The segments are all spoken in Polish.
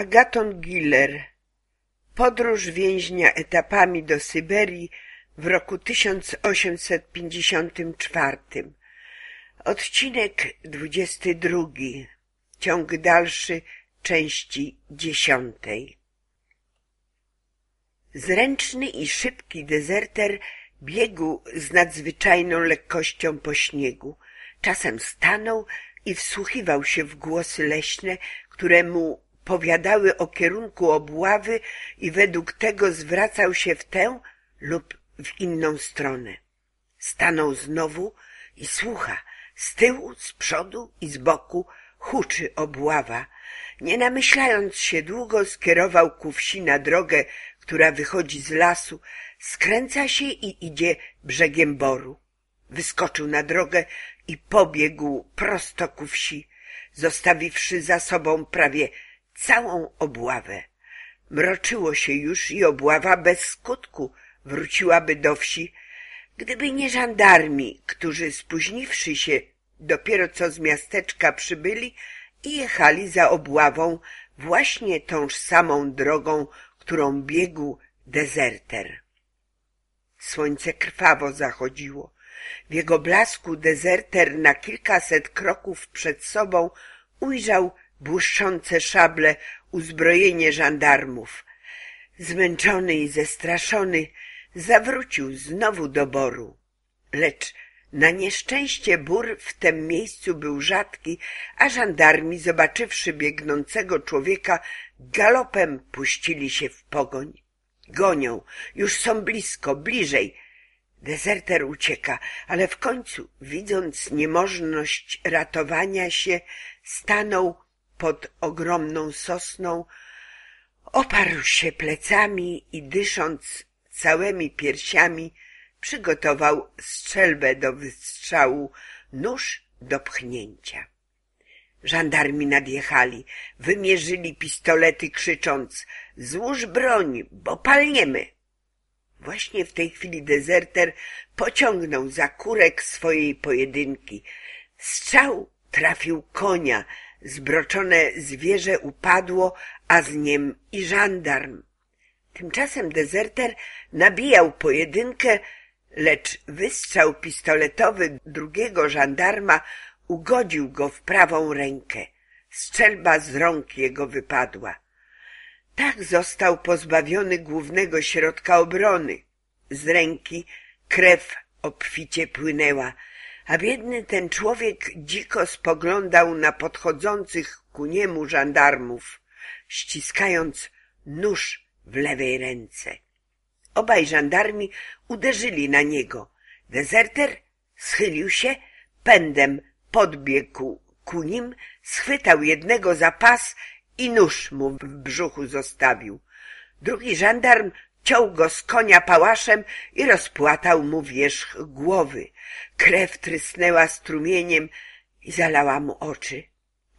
Agaton Giller Podróż więźnia etapami do Syberii w roku 1854 Odcinek 22 Ciąg dalszy części dziesiątej Zręczny i szybki dezerter biegł z nadzwyczajną lekkością po śniegu. Czasem stanął i wsłuchiwał się w głosy leśne, które mu powiadały o kierunku obławy i według tego zwracał się w tę lub w inną stronę. Stanął znowu i słucha. Z tyłu, z przodu i z boku huczy obława. Nie namyślając się długo, skierował ku wsi na drogę, która wychodzi z lasu, skręca się i idzie brzegiem boru. Wyskoczył na drogę i pobiegł prosto ku wsi, zostawiwszy za sobą prawie całą obławę. Mroczyło się już i obława bez skutku wróciłaby do wsi, gdyby nie żandarmi, którzy spóźniwszy się dopiero co z miasteczka przybyli i jechali za obławą właśnie tąż samą drogą, którą biegł dezerter. Słońce krwawo zachodziło. W jego blasku dezerter na kilkaset kroków przed sobą ujrzał błyszczące szable uzbrojenie żandarmów. Zmęczony i zestraszony zawrócił znowu do boru. Lecz na nieszczęście bór w tym miejscu był rzadki, a żandarmi, zobaczywszy biegnącego człowieka, galopem puścili się w pogoń. Gonią, już są blisko, bliżej. Dezerter ucieka, ale w końcu, widząc niemożność ratowania się, stanął pod ogromną sosną, oparł się plecami i dysząc całymi piersiami, przygotował strzelbę do wystrzału, nóż do pchnięcia. Żandarmi nadjechali, wymierzyli pistolety krzycząc złóż broń, bo palniemy. Właśnie w tej chwili dezerter pociągnął za kurek swojej pojedynki. Strzał trafił konia, zbroczone zwierzę upadło, a z nim i żandarm. Tymczasem dezerter nabijał pojedynkę, lecz wystrzał pistoletowy drugiego żandarma ugodził go w prawą rękę. Strzelba z rąk jego wypadła. Tak został pozbawiony głównego środka obrony. Z ręki krew obficie płynęła, a biedny ten człowiek dziko spoglądał na podchodzących ku niemu żandarmów, ściskając nóż w lewej ręce. Obaj żandarmi uderzyli na niego. Dezerter schylił się, pędem podbiegł ku nim, schwytał jednego za pas i nóż mu w brzuchu zostawił. Drugi żandarm ciął go z konia pałaszem i rozpłatał mu wierzch głowy. Krew trysnęła strumieniem i zalała mu oczy.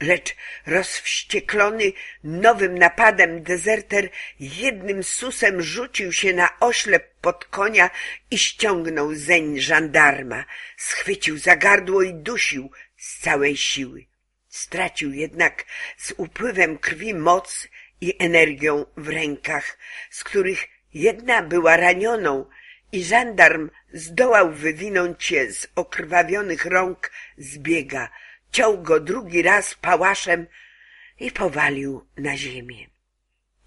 Lecz rozwścieklony nowym napadem dezerter jednym susem rzucił się na oślep pod konia i ściągnął zeń żandarma. Schwycił za gardło i dusił z całej siły. Stracił jednak z upływem krwi moc i energią w rękach, z których jedna była ranioną i żandarm zdołał wywinąć je z okrwawionych rąk z biega, ciął go drugi raz pałaszem i powalił na ziemię.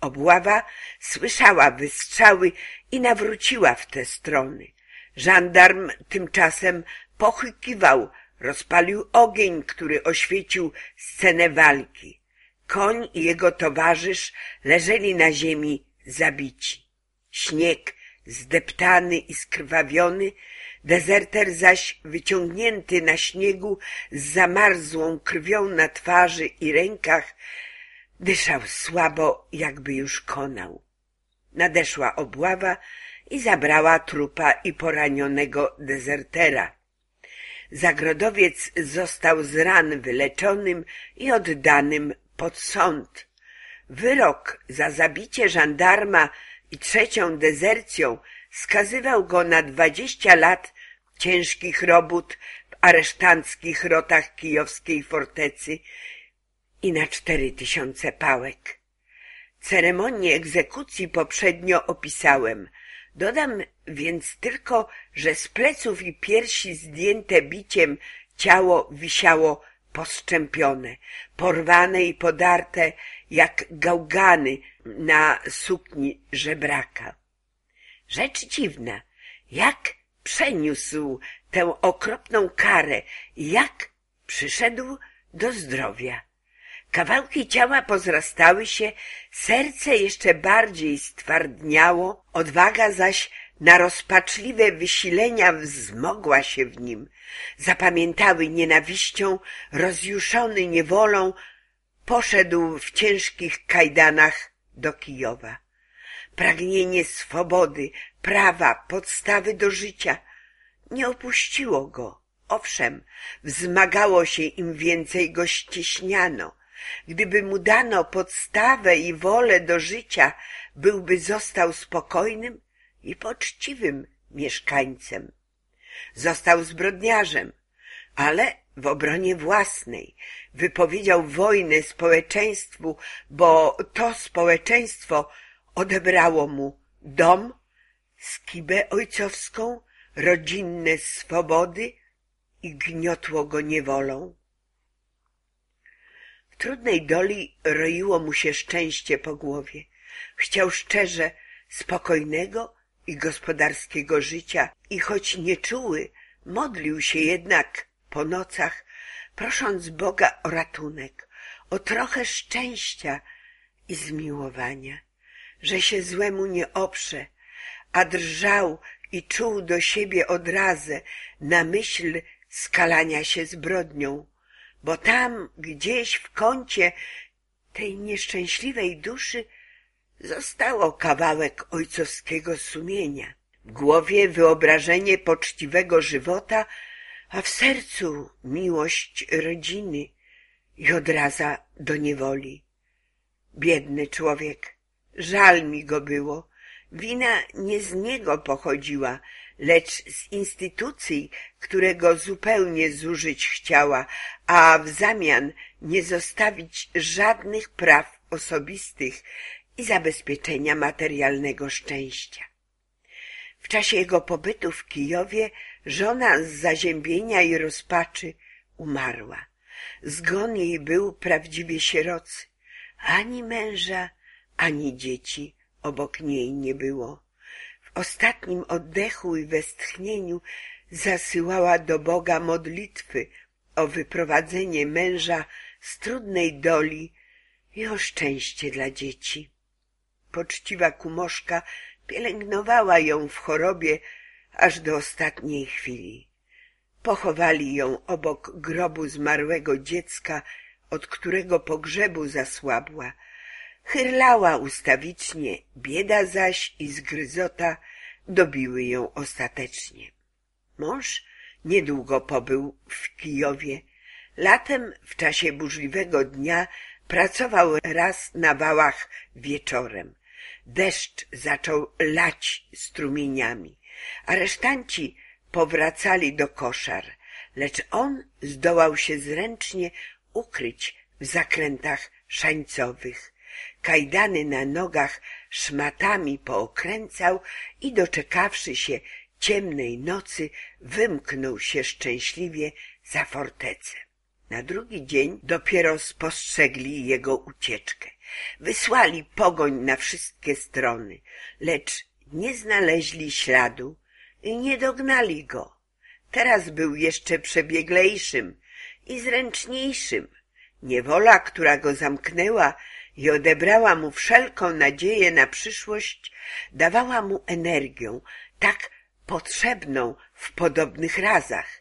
Obława słyszała wystrzały i nawróciła w te strony. Żandarm tymczasem pochykiwał, rozpalił ogień, który oświecił scenę walki. Koń i jego towarzysz leżeli na ziemi zabici. Śnieg, zdeptany i skrwawiony, Dezerter zaś, wyciągnięty na śniegu z zamarzłą krwią na twarzy i rękach, dyszał słabo, jakby już konał. Nadeszła obława i zabrała trupa i poranionego dezertera. Zagrodowiec został z ran wyleczonym i oddanym pod sąd. Wyrok za zabicie żandarma i trzecią dezercją skazywał go na dwadzieścia lat ciężkich robót w aresztanckich rotach kijowskiej fortecy i na cztery tysiące pałek. Ceremonię egzekucji poprzednio opisałem. Dodam więc tylko, że z pleców i piersi zdjęte biciem ciało wisiało postrzępione, porwane i podarte jak gałgany na sukni żebraka. Rzecz dziwna, jak przeniósł tę okropną karę i jak przyszedł do zdrowia. Kawałki ciała pozrastały się, serce jeszcze bardziej stwardniało, odwaga zaś na rozpaczliwe wysilenia wzmogła się w nim. Zapamiętały nienawiścią, rozjuszony niewolą, poszedł w ciężkich kajdanach do Kijowa. Pragnienie swobody, prawa, podstawy do życia nie opuściło go. Owszem, wzmagało się im więcej go ścieśniano. Gdyby mu dano podstawę i wolę do życia, byłby został spokojnym i poczciwym mieszkańcem. Został zbrodniarzem, ale w obronie własnej. Wypowiedział wojnę społeczeństwu, bo to społeczeństwo odebrało mu dom, skibę ojcowską, rodzinne swobody i gniotło go niewolą. W trudnej doli roiło mu się szczęście po głowie. Chciał szczerze spokojnego i gospodarskiego życia i choć nieczuły, modlił się jednak po nocach, prosząc Boga o ratunek, o trochę szczęścia i zmiłowania, że się złemu nie oprze, a drżał i czuł do siebie odrazę na myśl skalania się zbrodnią, bo tam gdzieś w kącie tej nieszczęśliwej duszy zostało kawałek ojcowskiego sumienia. W głowie wyobrażenie poczciwego żywota, a w sercu miłość rodziny i odraza do niewoli. Biedny człowiek, żal mi go było. Wina nie z niego pochodziła, lecz z instytucji, którego zupełnie zużyć chciała, a w zamian nie zostawić żadnych praw osobistych i zabezpieczenia materialnego szczęścia. Czasie jego pobytu w Kijowie żona z zaziębienia i rozpaczy umarła. Zgon jej był prawdziwie sierocy. Ani męża, ani dzieci obok niej nie było. W ostatnim oddechu i westchnieniu zasyłała do Boga modlitwy o wyprowadzenie męża z trudnej doli i o szczęście dla dzieci. Poczciwa kumoszka pielęgnowała ją w chorobie aż do ostatniej chwili. Pochowali ją obok grobu zmarłego dziecka, od którego pogrzebu zasłabła. Chyrlała ustawicznie, bieda zaś i zgryzota dobiły ją ostatecznie. Mąż niedługo pobył w Kijowie. Latem w czasie burzliwego dnia pracował raz na wałach wieczorem. Deszcz zaczął lać strumieniami. Aresztanci powracali do koszar, lecz on zdołał się zręcznie ukryć w zakrętach szańcowych. Kajdany na nogach szmatami pookręcał i doczekawszy się ciemnej nocy, wymknął się szczęśliwie za fortecę. Na drugi dzień dopiero spostrzegli jego ucieczkę. Wysłali pogoń na wszystkie strony, lecz nie znaleźli śladu i nie dognali go. Teraz był jeszcze przebieglejszym i zręczniejszym. Niewola, która go zamknęła i odebrała mu wszelką nadzieję na przyszłość, dawała mu energię, tak potrzebną w podobnych razach.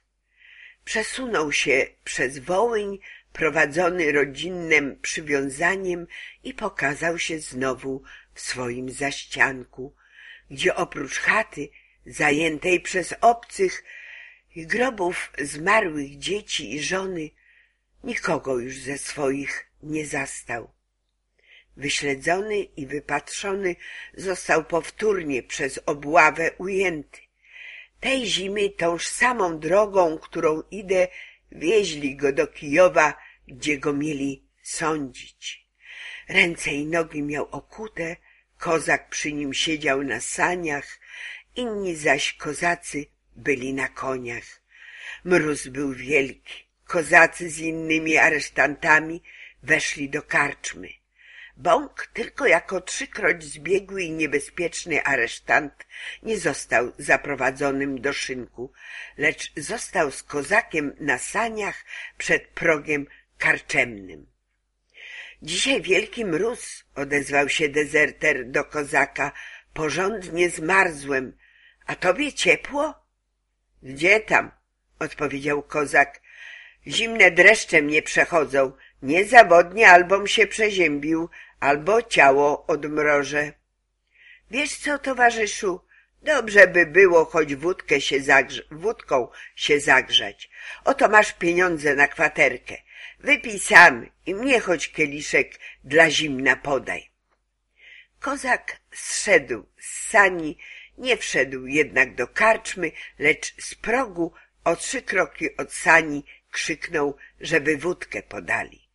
Przesunął się przez Wołyń, prowadzony rodzinnym przywiązaniem i pokazał się znowu w swoim zaścianku, gdzie oprócz chaty zajętej przez obcych i grobów zmarłych dzieci i żony nikogo już ze swoich nie zastał. Wyśledzony i wypatrzony został powtórnie przez obławę ujęty. Tej zimy tąż samą drogą, którą idę, wieźli go do Kijowa, gdzie go mieli sądzić. Ręce i nogi miał okute, kozak przy nim siedział na saniach, inni zaś kozacy byli na koniach. Mróz był wielki. Kozacy z innymi aresztantami weszli do karczmy. Bąk tylko jako trzykroć zbiegły i niebezpieczny aresztant nie został zaprowadzonym do szynku, lecz został z kozakiem na saniach przed progiem karczemnym. Dzisiaj wielki mróz, odezwał się dezerter do kozaka, porządnie zmarzłem. A tobie ciepło? Gdzie tam? odpowiedział kozak. Zimne dreszcze mnie przechodzą. Niezawodnie albom się przeziębił, albo ciało odmrożę. Wiesz co, towarzyszu, dobrze by było choć wódkę się wódką się zagrzać. Oto masz pieniądze na kwaterkę. Wypij sam i mnie choć kieliszek dla zimna podaj. Kozak zszedł z sani, nie wszedł jednak do karczmy, lecz z progu o trzy kroki od sani krzyknął, żeby wódkę podali.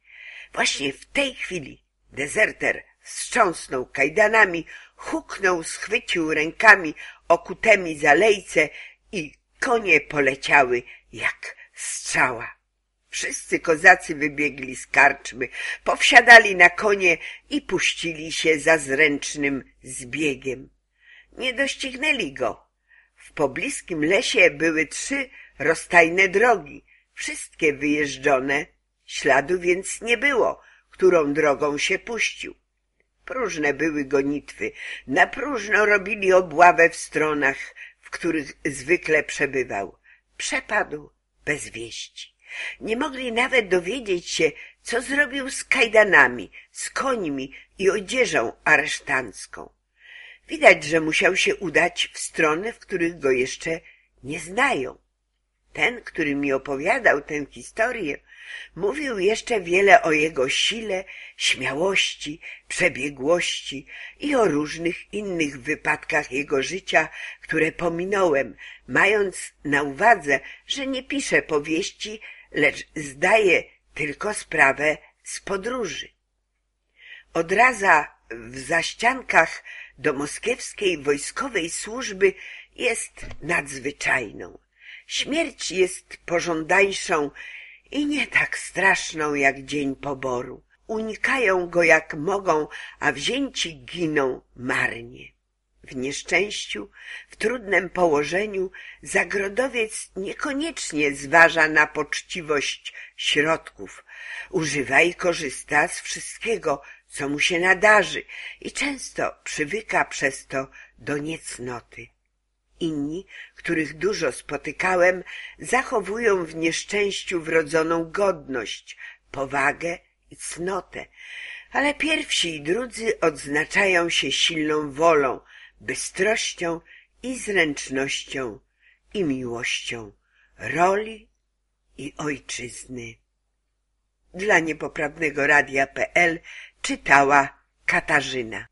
Właśnie w tej chwili dezerter wstrząsnął kajdanami, huknął, schwycił rękami okutymi za lejce i konie poleciały jak strzała. Wszyscy kozacy wybiegli z karczmy, powsiadali na konie i puścili się za zręcznym zbiegiem. Nie doścignęli go. W pobliskim lesie były trzy rozstajne drogi, wszystkie wyjeżdżone, śladu więc nie było, którą drogą się puścił. Próżne były gonitwy, na próżno robili obławę w stronach, w których zwykle przebywał. Przepadł bez wieści. Nie mogli nawet dowiedzieć się, co zrobił z kajdanami, z końmi i odzieżą aresztancką. Widać, że musiał się udać w strony, w których go jeszcze nie znają. Ten, który mi opowiadał tę historię, mówił jeszcze wiele o jego sile, śmiałości, przebiegłości i o różnych innych wypadkach jego życia, które pominąłem, mając na uwadze, że nie piszę powieści, lecz zdaję tylko sprawę z podróży. Odraza w zaściankach do moskiewskiej wojskowej służby jest nadzwyczajną. Śmierć jest pożądańszą i nie tak straszną jak dzień poboru. Unikają go jak mogą, a wzięci giną marnie. W nieszczęściu, w trudnym położeniu zagrodowiec niekoniecznie zważa na poczciwość środków. Używa i korzysta z wszystkiego, co mu się nadarzy i często przywyka przez to do niecnoty. Inni, których dużo spotykałem, zachowują w nieszczęściu wrodzoną godność, powagę i cnotę, ale pierwsi i drudzy odznaczają się silną wolą, bystrością i zręcznością i miłością roli i ojczyzny. Dla niepoprawnego radia.pl czytała Katarzyna.